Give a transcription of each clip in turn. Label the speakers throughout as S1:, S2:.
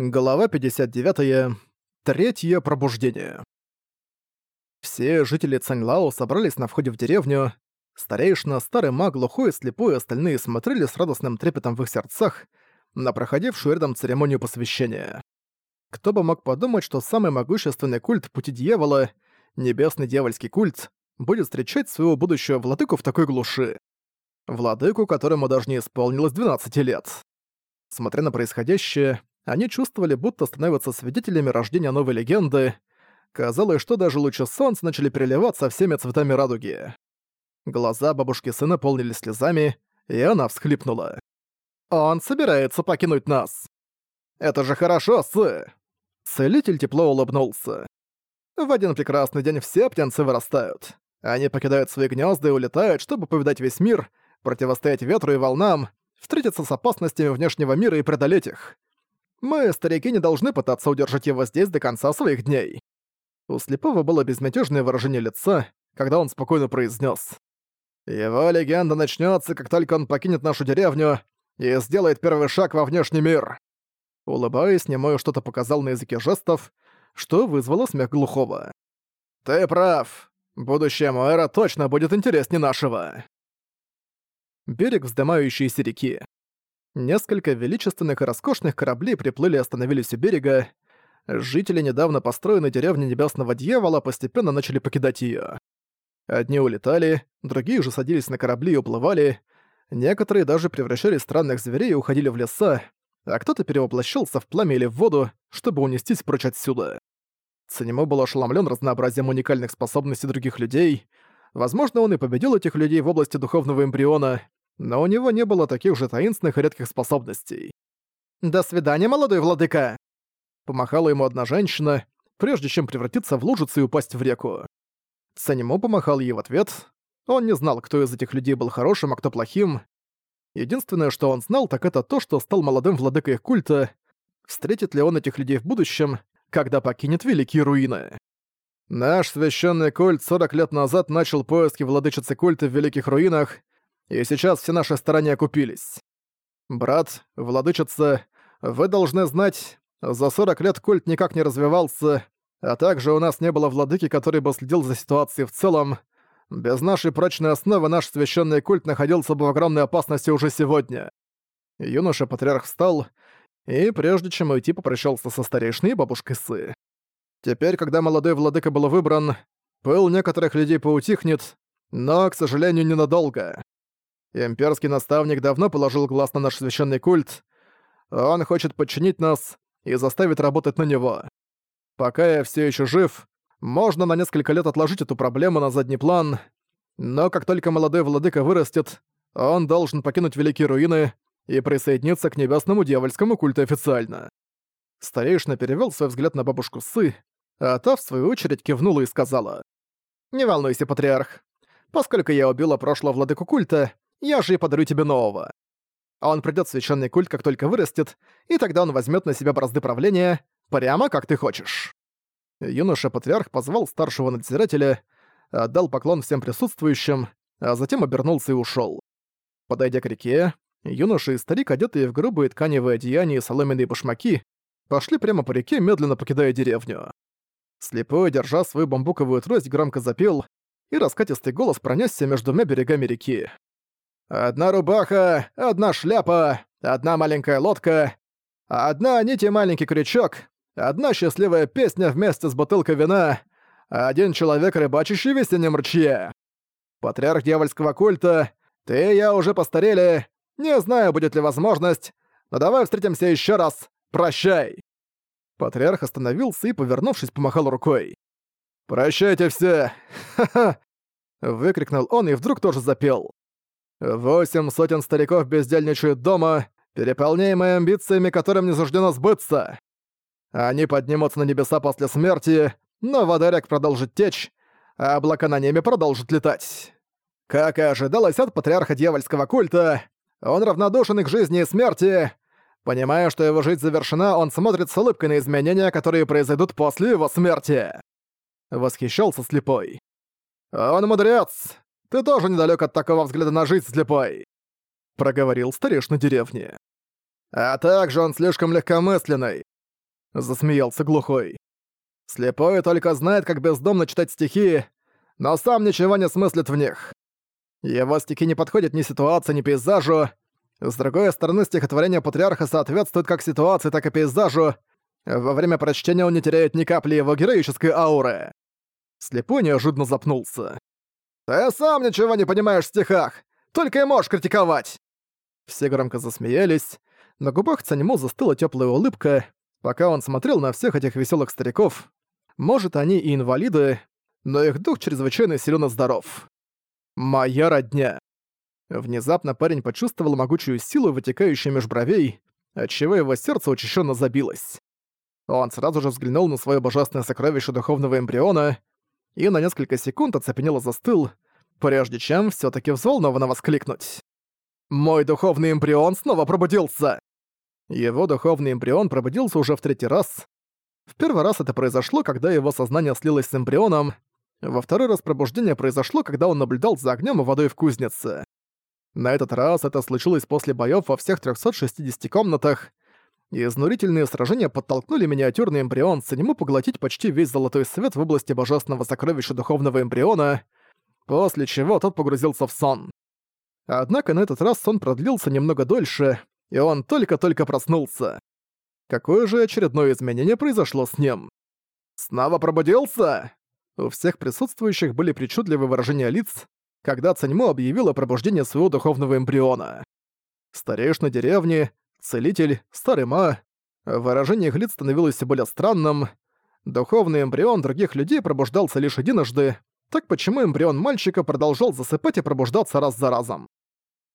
S1: Глава 59. Третье пробуждение. Все жители Цаньлао собрались на входе в деревню. Старейшина, старый маг, глухой слепой остальные смотрели с радостным трепетом в их сердцах на проходившую рядом церемонию посвящения. Кто бы мог подумать, что самый могущественный культ Пути Дьявола, небесный дьявольский культ, будет встречать своего будущего владыку в такой глуши. Владыку, которому даже не исполнилось 12 лет. Смотря на происходящее, они чувствовали, будто становятся свидетелями рождения новой легенды. Казалось, что даже лучи солнца начали переливаться всеми цветами радуги. Глаза бабушки сына полнились слезами, и она всхлипнула. «Он собирается покинуть нас!» «Это же хорошо, сы!» Целитель тепло улыбнулся. В один прекрасный день все птенцы вырастают. Они покидают свои гнезда и улетают, чтобы повидать весь мир, противостоять ветру и волнам, встретиться с опасностями внешнего мира и преодолеть их. Мы, старики, не должны пытаться удержать его здесь до конца своих дней». У слепого было безмятежное выражение лица, когда он спокойно произнес: «Его легенда начнется, как только он покинет нашу деревню и сделает первый шаг во внешний мир». Улыбаясь, немой что-то показал на языке жестов, что вызвало смех глухого. «Ты прав. Будущее Моэра точно будет интереснее нашего». Берег вздымающейся реки. Несколько величественных и роскошных кораблей приплыли и остановились у берега. Жители недавно построенной деревни Небесного Дьявола постепенно начали покидать её. Одни улетали, другие же садились на корабли и уплывали, некоторые даже превращали странных зверей и уходили в леса, а кто-то перевоплощался в пламя или в воду, чтобы унестись прочь отсюда. Цинемо был ошеломлен разнообразием уникальных способностей других людей. Возможно, он и победил этих людей в области духовного эмбриона, но у него не было таких же таинственных и редких способностей. «До свидания, молодой владыка!» Помахала ему одна женщина, прежде чем превратиться в лужицу и упасть в реку. Санему помахал ей в ответ. Он не знал, кто из этих людей был хорошим, а кто плохим. Единственное, что он знал, так это то, что стал молодым владыкой их культа. Встретит ли он этих людей в будущем, когда покинет Великие Руины? Наш священный культ 40 лет назад начал поиски владычицы культа в Великих Руинах и сейчас все наши старания окупились. Брат, владычица, вы должны знать, за 40 лет культ никак не развивался, а также у нас не было владыки, который бы следил за ситуацией в целом. Без нашей прочной основы наш священный культ находился бы в огромной опасности уже сегодня. Юноша-патриарх встал и, прежде чем уйти, попрощался со старейшиной бабушкой Сы. Теперь, когда молодой владыка был выбран, пыл некоторых людей поутихнет, но, к сожалению, ненадолго. Имперский наставник давно положил глаз на наш священный культ. Он хочет подчинить нас и заставить работать на него. Пока я все еще жив, можно на несколько лет отложить эту проблему на задний план, но как только молодой владыка вырастет, он должен покинуть Великие Руины и присоединиться к небесному дьявольскому культу официально. Старейшина перевел свой взгляд на бабушку Сы, а та, в свою очередь, кивнула и сказала. «Не волнуйся, патриарх. Поскольку я убила прошлого владыку культа, я же и подарю тебе нового. Он придёт в священный культ, как только вырастет, и тогда он возьмет на себя бразды правления, прямо как ты хочешь». Юноша-патриарх позвал старшего надзирателя, отдал поклон всем присутствующим, а затем обернулся и ушел. Подойдя к реке, юноша и старик, одетые в грубые тканевые одеяния и соломенные башмаки, пошли прямо по реке, медленно покидая деревню. Слепой, держа свою бамбуковую трость, громко запел, и раскатистый голос пронесся между двумя берегами реки. Одна рубаха, одна шляпа, одна маленькая лодка, одна нить и маленький крючок, одна счастливая песня вместе с бутылкой вина, один человек, рыбачащий в весеннем ручье. Патриарх дьявольского культа, ты и я уже постарели, не знаю, будет ли возможность, но давай встретимся еще раз. Прощай!» Патриарх остановился и, повернувшись, помахал рукой. «Прощайте все! Ха-ха!» Выкрикнул он и вдруг тоже запел. Восемь сотен стариков бездельничают дома, переполняемые амбициями, которым не суждено сбыться. Они поднимутся на небеса после смерти, но водорек продолжит течь, а облака на небе продолжат летать. Как и ожидалось от патриарха дьявольского культа, он равнодушен к жизни и смерти. Понимая, что его жизнь завершена, он смотрит с улыбкой на изменения, которые произойдут после его смерти. Восхищался слепой. Он мудрец, ты тоже недалек от такого взгляда на жизнь, слепой!» Проговорил старешина деревни. «А также он слишком легкомысленный. засмеялся глухой. «Слепой только знает, как бездомно читать стихи, но сам ничего не смыслит в них. Его стихи не подходят ни ситуации, ни пейзажу. С другой стороны, стихотворение Патриарха соответствует как ситуации, так и пейзажу. Во время прочтения он не теряет ни капли его героической ауры». Слепой неожиданно запнулся. «Ты сам ничего не понимаешь в стихах! Только и можешь критиковать!» Все громко засмеялись. На губах Цаньму застыла теплая улыбка, пока он смотрел на всех этих веселых стариков. Может, они и инвалиды, но их дух чрезвычайно силен и здоров. «Моя родня!» Внезапно парень почувствовал могучую силу, вытекающую меж бровей, отчего его сердце учащенно забилось. Он сразу же взглянул на свое божественное сокровище духовного эмбриона и на несколько секунд оцепенело застыл, прежде чем все таки взволнованно воскликнуть. «Мой духовный эмбрион снова пробудился!» Его духовный эмбрион пробудился уже в третий раз. В первый раз это произошло, когда его сознание слилось с эмбрионом, во второй раз пробуждение произошло, когда он наблюдал за огнем и водой в кузнице. На этот раз это случилось после боёв во всех 360 комнатах, изнурительные сражения подтолкнули миниатюрный эмбрион Санему поглотить почти весь золотой свет в области божественного сокровища духовного эмбриона, после чего тот погрузился в сон. Однако на этот раз сон продлился немного дольше, и он только-только проснулся. Какое же очередное изменение произошло с ним? «Снова пробудился?» У всех присутствующих были причудливые выражения лиц, когда Цаньмо объявил о пробуждении своего духовного эмбриона. Старейшина деревни, целитель, старый ма. Выражение их лиц становилось все более странным. Духовный эмбрион других людей пробуждался лишь единожды, так почему эмбрион мальчика продолжал засыпать и пробуждаться раз за разом?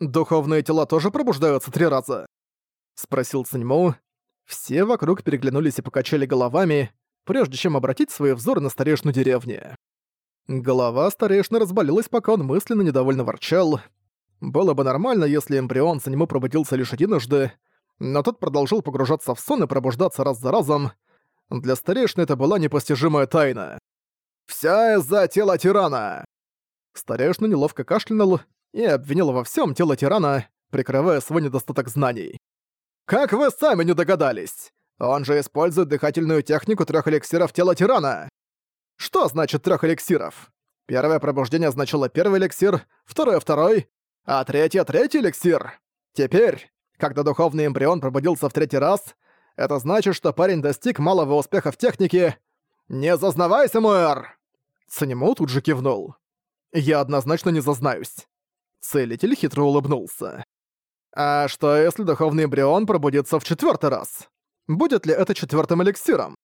S1: «Духовные тела тоже пробуждаются три раза?» — спросил Циньму. Все вокруг переглянулись и покачали головами, прежде чем обратить свои взоры на старейшину деревни. Голова старейшины разболелась, пока он мысленно недовольно ворчал. Было бы нормально, если эмбрион Циньму пробудился лишь единожды, но тот продолжил погружаться в сон и пробуждаться раз за разом. Для старейшины это была непостижимая тайна. «Вся из-за тела тирана!» Старейшина неловко кашлянул и обвинил во всем тело тирана, прикрывая свой недостаток знаний. «Как вы сами не догадались? Он же использует дыхательную технику трех эликсиров тела тирана!» «Что значит трех эликсиров? Первое пробуждение означало первый эликсир, второе — второй, а третье — третий эликсир. Теперь, когда духовный эмбрион пробудился в третий раз, это значит, что парень достиг малого успеха в технике. «Не зазнавайся, Муэр!» Санему тут же кивнул. «Я однозначно не зазнаюсь». Целитель хитро улыбнулся. «А что, если духовный эмбрион пробудится в четвертый раз? Будет ли это четвертым эликсиром?»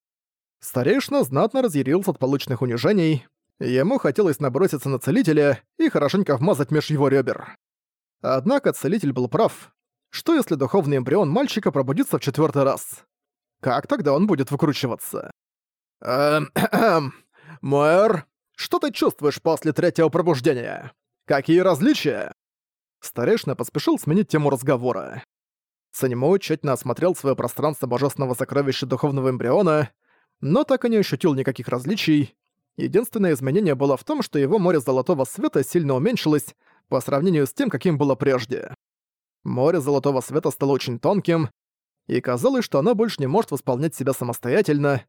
S1: Старейшина знатно разъярился от полученных унижений. Ему хотелось наброситься на целителя и хорошенько вмазать меж его ребер. Однако целитель был прав. Что если духовный эмбрион мальчика пробудится в четвертый раз? Как тогда он будет выкручиваться? «Эм, Мэр, что ты чувствуешь после третьего пробуждения? Какие различия?» Старейшина поспешил сменить тему разговора. Санему тщательно осмотрел свое пространство божественного сокровища духовного эмбриона, но так и не ощутил никаких различий. Единственное изменение было в том, что его море золотого света сильно уменьшилось по сравнению с тем, каким было прежде. Море золотого света стало очень тонким, и казалось, что оно больше не может восполнять себя самостоятельно.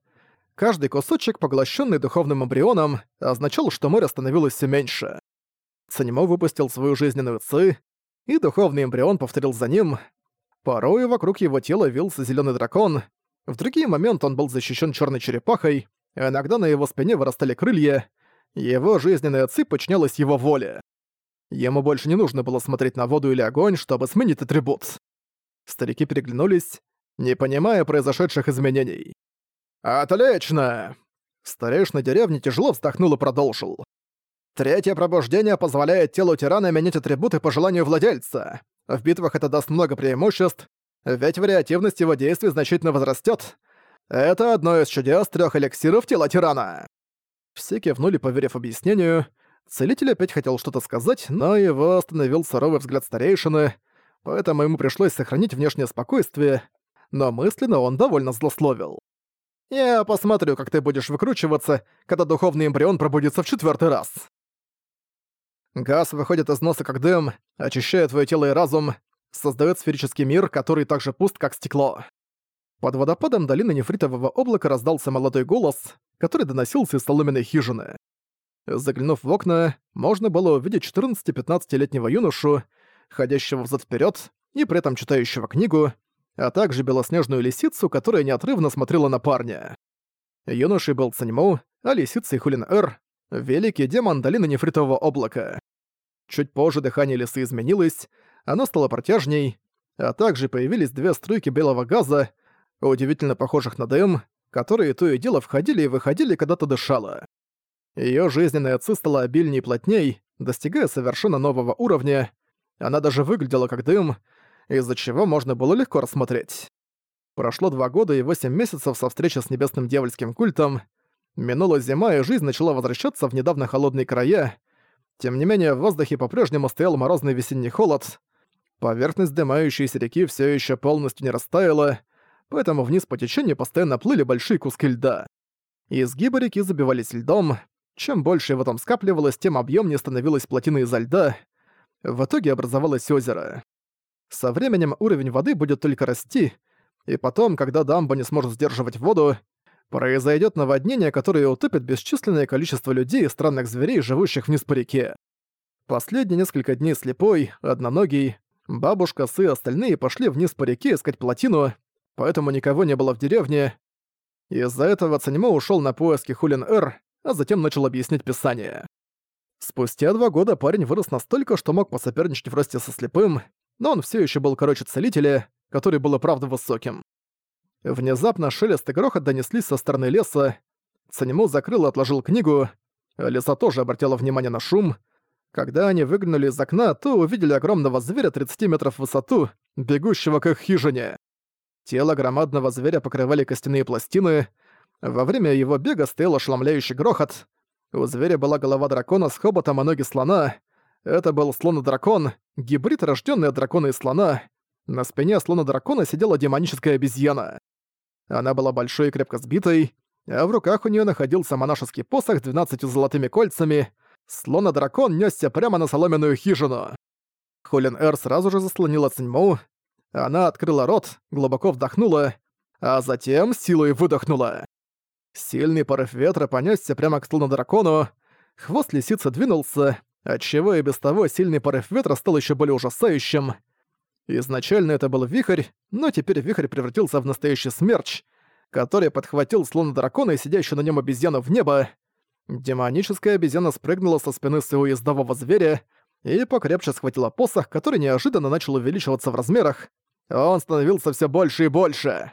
S1: Каждый кусочек, поглощенный духовным эмбрионом, означал, что море становилось все меньше. Санимо выпустил свою жизненную ци, и духовный эмбрион повторил за ним. Порой вокруг его тела вился зеленый дракон. В другие моменты он был защищен черной черепахой, а иногда на его спине вырастали крылья. Его жизненная ци подчинялась его воле. Ему больше не нужно было смотреть на воду или огонь, чтобы сменить атрибут. Старики переглянулись, не понимая произошедших изменений. «Отлично!» Старейшина деревни тяжело вздохнул и продолжил. Третье пробуждение позволяет телу тирана менять атрибуты по желанию владельца. В битвах это даст много преимуществ, ведь вариативность его действий значительно возрастет. Это одно из чудес трех эликсиров тела тирана. Все кивнули, поверив объяснению. Целитель опять хотел что-то сказать, но его остановил суровый взгляд старейшины, поэтому ему пришлось сохранить внешнее спокойствие, но мысленно он довольно злословил. «Я посмотрю, как ты будешь выкручиваться, когда духовный эмбрион пробудится в четвертый раз». Газ выходит из носа как дым, очищая твое тело и разум, создает сферический мир, который так же пуст, как стекло. Под водопадом долины нефритового облака раздался молодой голос, который доносился из соломенной хижины. Заглянув в окна, можно было увидеть 14-15-летнего юношу, ходящего взад вперед и при этом читающего книгу, а также белоснежную лисицу, которая неотрывно смотрела на парня. Юношей был Цаньму, а лисицей Хулин-Эр, великий демон долины нефритового облака. Чуть позже дыхание лисы изменилось, оно стало протяжней, а также появились две струйки белого газа, удивительно похожих на дым, которые то и дело входили и выходили, когда то дышала. Её жизненная ци стала обильнее и плотней, достигая совершенно нового уровня. Она даже выглядела как дым, из-за чего можно было легко рассмотреть. Прошло два года и восемь месяцев со встречи с небесным дьявольским культом. Минула зима, и жизнь начала возвращаться в недавно холодные края. Тем не менее, в воздухе по-прежнему стоял морозный весенний холод. Поверхность дымающейся реки все еще полностью не растаяла, поэтому вниз по течению постоянно плыли большие куски льда. Изгибы реки забивались льдом. Чем больше его там скапливалось, тем объемнее становилась плотина изо льда. В итоге образовалось озеро. Со временем уровень воды будет только расти, и потом, когда дамба не сможет сдерживать воду, произойдет наводнение, которое утопит бесчисленное количество людей и странных зверей, живущих вниз по реке. Последние несколько дней слепой, одноногий, бабушка, сы и остальные пошли вниз по реке искать плотину, поэтому никого не было в деревне. Из-за этого Цанимо ушел на поиски Хулин-Эр, а затем начал объяснять писание. Спустя два года парень вырос настолько, что мог посоперничать в росте со слепым, но он все еще был короче целителя, который был и правда высоким. Внезапно шелест и грохот донеслись со стороны леса. Цанему закрыл и отложил книгу. Леса тоже обратила внимание на шум. Когда они выглянули из окна, то увидели огромного зверя 30 метров в высоту, бегущего к их хижине. Тело громадного зверя покрывали костяные пластины. Во время его бега стоял ошеломляющий грохот. У зверя была голова дракона с хоботом, а ноги слона. Это был слон-дракон, гибрид, рожденный от дракона и слона. На спине слона-дракона сидела демоническая обезьяна. Она была большой и крепко сбитой, а в руках у нее находился монашеский посох с 12 золотыми кольцами. Слона-дракон несся прямо на соломенную хижину. Холин Эр сразу же заслонила Циньму. Она открыла рот, глубоко вдохнула, а затем силой выдохнула. Сильный порыв ветра понесся прямо к слону-дракону, хвост лисицы двинулся, отчего и без того сильный порыв ветра стал еще более ужасающим. Изначально это был вихрь, но теперь вихрь превратился в настоящий смерч, который подхватил слона дракона и сидящую на нем обезьяну в небо. Демоническая обезьяна спрыгнула со спины своего ездового зверя и покрепче схватила посох, который неожиданно начал увеличиваться в размерах. Он становился все больше и больше.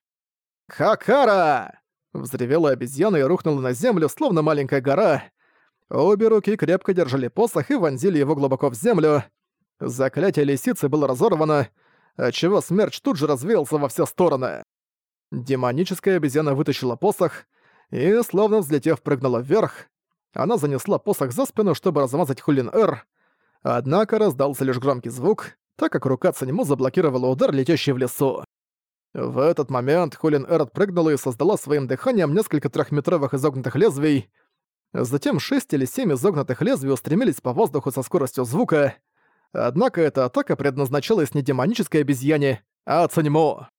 S1: «Хакара!» Взревела обезьяна и рухнула на землю, словно маленькая гора. Обе руки крепко держали посох и вонзили его глубоко в землю. Заклятие лисицы было разорвано, отчего смерч тут же развеялся во все стороны. Демоническая обезьяна вытащила посох и, словно взлетев, прыгнула вверх. Она занесла посох за спину, чтобы размазать Хулин-Эр, однако раздался лишь громкий звук, так как рука Цанему заблокировала удар, летящий в лесу. В этот момент Хулин Эр отпрыгнула и создала своим дыханием несколько трехметровых изогнутых лезвий. Затем шесть или семь изогнутых лезвий устремились по воздуху со скоростью звука. Однако эта атака предназначалась не демонической обезьяне, а Цанимо.